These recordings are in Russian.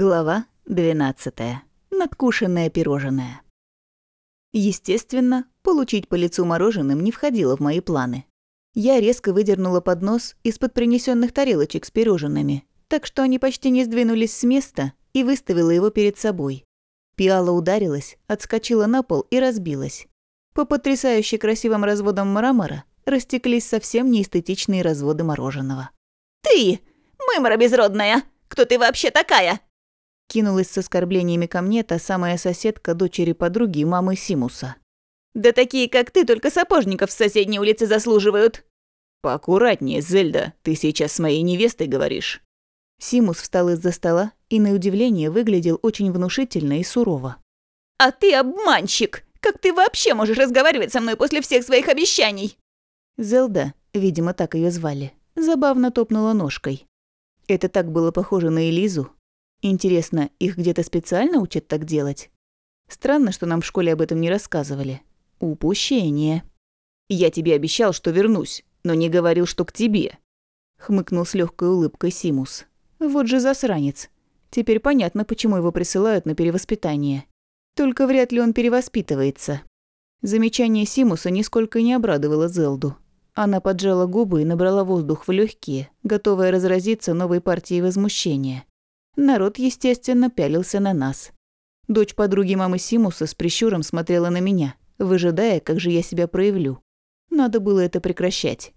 Глава 12. Надкушенное пирожное. Естественно, получить по лицу мороженым не входило в мои планы. Я резко выдернула поднос из-под принесенных тарелочек с пирожными, так что они почти не сдвинулись с места и выставила его перед собой. Пиала ударилась, отскочила на пол и разбилась. По потрясающе красивым разводам мрамора растеклись совсем неэстетичные разводы мороженого. «Ты! Мымра безродная! Кто ты вообще такая?» Кинулась с оскорблениями ко мне та самая соседка дочери подруги мамы Симуса. «Да такие, как ты, только сапожников с соседней улицы заслуживают!» «Поаккуратнее, Зельда, ты сейчас с моей невестой говоришь». Симус встал из-за стола и, на удивление, выглядел очень внушительно и сурово. «А ты обманщик! Как ты вообще можешь разговаривать со мной после всех своих обещаний?» Зелда, видимо, так ее звали, забавно топнула ножкой. Это так было похоже на Элизу, Интересно, их где-то специально учат так делать? Странно, что нам в школе об этом не рассказывали. Упущение. Я тебе обещал, что вернусь, но не говорил, что к тебе. Хмыкнул с легкой улыбкой Симус. Вот же засранец. Теперь понятно, почему его присылают на перевоспитание. Только вряд ли он перевоспитывается. Замечание Симуса нисколько не обрадовало Зелду. Она поджала губы и набрала воздух в легкие, готовая разразиться новой партией возмущения. Народ, естественно, пялился на нас. Дочь подруги мамы Симуса с прищуром смотрела на меня, выжидая, как же я себя проявлю. Надо было это прекращать.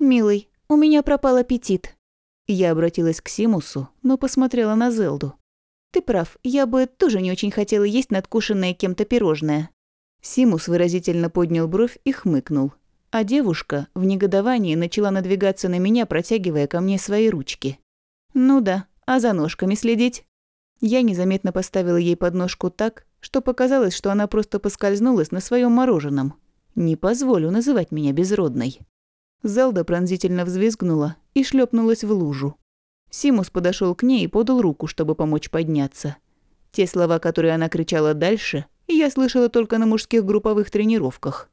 «Милый, у меня пропал аппетит». Я обратилась к Симусу, но посмотрела на Зелду. «Ты прав, я бы тоже не очень хотела есть надкушенное кем-то пирожное». Симус выразительно поднял бровь и хмыкнул. А девушка в негодовании начала надвигаться на меня, протягивая ко мне свои ручки. «Ну да, а за ножками следить? Я незаметно поставила ей подножку так, что показалось, что она просто поскользнулась на своем мороженом. Не позволю называть меня безродной. Зелда пронзительно взвизгнула и шлепнулась в лужу. Симус подошел к ней и подал руку, чтобы помочь подняться. Те слова, которые она кричала дальше, я слышала только на мужских групповых тренировках.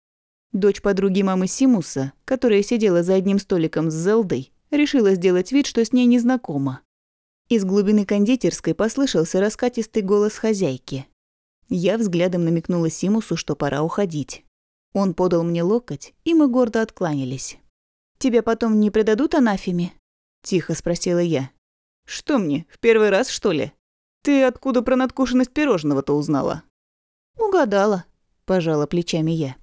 Дочь подруги мамы Симуса, которая сидела за одним столиком с Зелдой, решила сделать вид, что с ней не знакома. Из глубины кондитерской послышался раскатистый голос хозяйки. Я взглядом намекнула Симусу, что пора уходить. Он подал мне локоть, и мы гордо откланялись. «Тебя потом не предадут анафеме?» – тихо спросила я. «Что мне, в первый раз, что ли? Ты откуда про надкушенность пирожного-то узнала?» «Угадала», – пожала плечами я.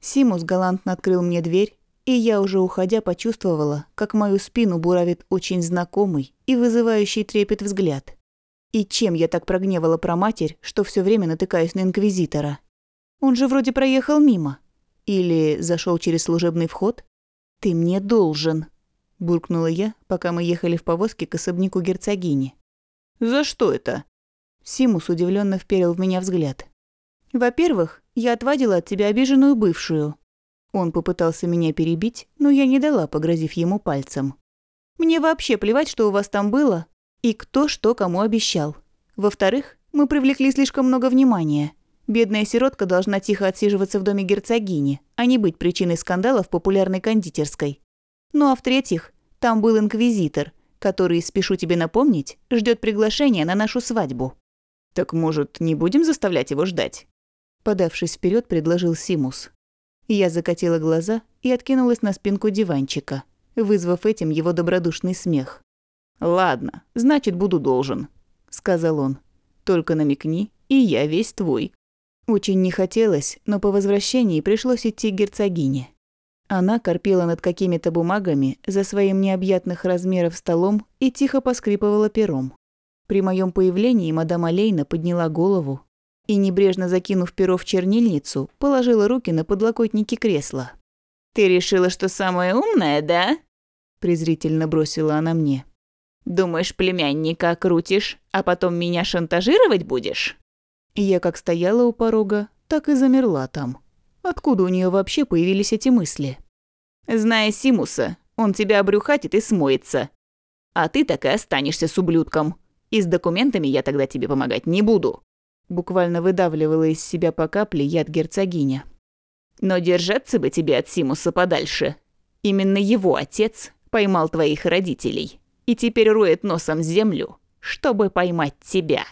Симус галантно открыл мне дверь, и я уже уходя почувствовала, как мою спину буравит очень знакомый и вызывающий трепет взгляд. И чем я так прогневала про матерь, что все время натыкаюсь на инквизитора? Он же вроде проехал мимо. Или зашел через служебный вход? Ты мне должен, буркнула я, пока мы ехали в повозке к особняку герцогини. За что это? Симус удивленно вперил в меня взгляд. Во-первых, я отвадила от тебя обиженную бывшую, он попытался меня перебить, но я не дала, погрозив ему пальцем. «Мне вообще плевать, что у вас там было, и кто что кому обещал. Во-вторых, мы привлекли слишком много внимания. Бедная сиротка должна тихо отсиживаться в доме герцогини, а не быть причиной скандала в популярной кондитерской. Ну а в-третьих, там был инквизитор, который, спешу тебе напомнить, ждет приглашения на нашу свадьбу». «Так, может, не будем заставлять его ждать?» Подавшись вперед, предложил Симус. Я закатила глаза и откинулась на спинку диванчика, вызвав этим его добродушный смех. «Ладно, значит, буду должен», — сказал он. «Только намекни, и я весь твой». Очень не хотелось, но по возвращении пришлось идти к герцогине. Она корпела над какими-то бумагами за своим необъятных размеров столом и тихо поскрипывала пером. При моем появлении мадам Алейна подняла голову, и, небрежно закинув перо в чернильницу, положила руки на подлокотники кресла. «Ты решила, что самая умная, да?» презрительно бросила она мне. «Думаешь, племянника крутишь, а потом меня шантажировать будешь?» Я как стояла у порога, так и замерла там. Откуда у нее вообще появились эти мысли? «Зная Симуса, он тебя обрюхатит и смоется. А ты так и останешься с ублюдком. И с документами я тогда тебе помогать не буду буквально выдавливала из себя по капле яд герцогиня. «Но держаться бы тебе от Симуса подальше. Именно его отец поймал твоих родителей и теперь роет носом землю, чтобы поймать тебя».